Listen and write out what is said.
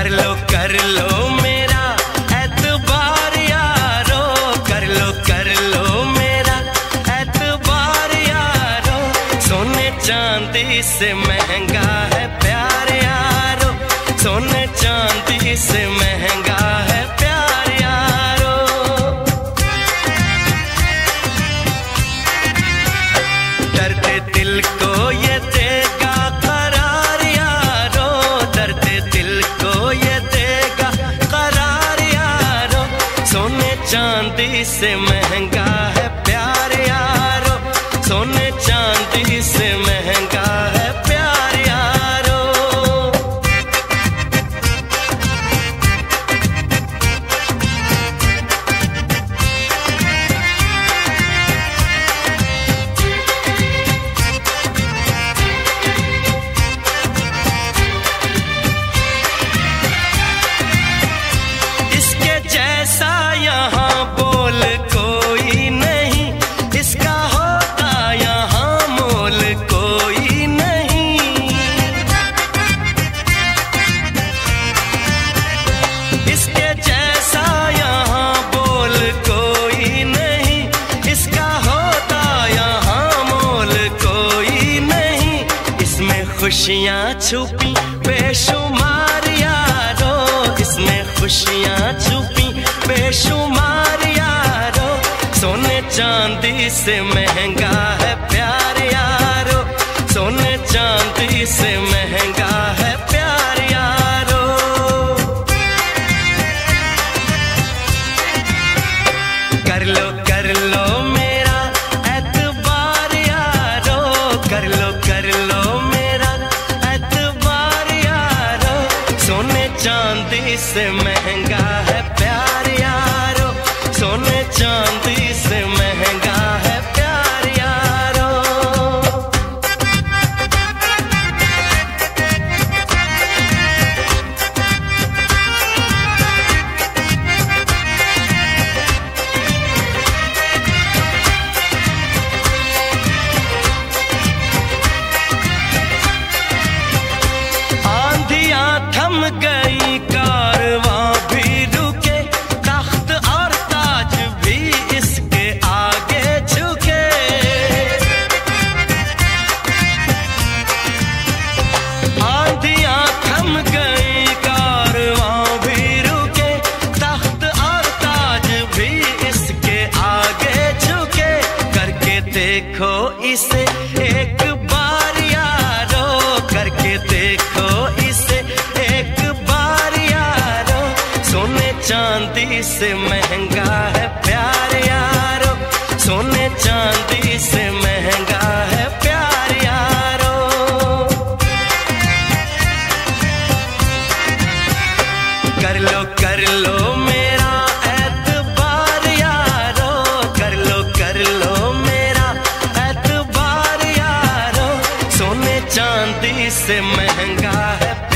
कर लो मेरा। एतबार यारो, कर लो कर लो मेरा। यारो, सोने चांदी से महँगा है प्यार यारो। सोने चांदी से महँगा है प्यार यारो। डरते दिल को ये चांदी से महँगा है प्यार यारो। सोने चांदी से महँगा खुशियाँ छुपी बेशुमार यारो इसमें खुशियाँ छुपी बेशुमार यारो। सोने चांदी से महँगा चांदी से महँगा है प्यार यारो सोने चांदी से महँगा इसे एक बार यारो करके देखो इसे एक बार यारो। सोने चांदी से महँगा है प्यार यारो। सोने चांदी से महँगा है प्यार यारो। कर लो कर लो चांदी से महँगा है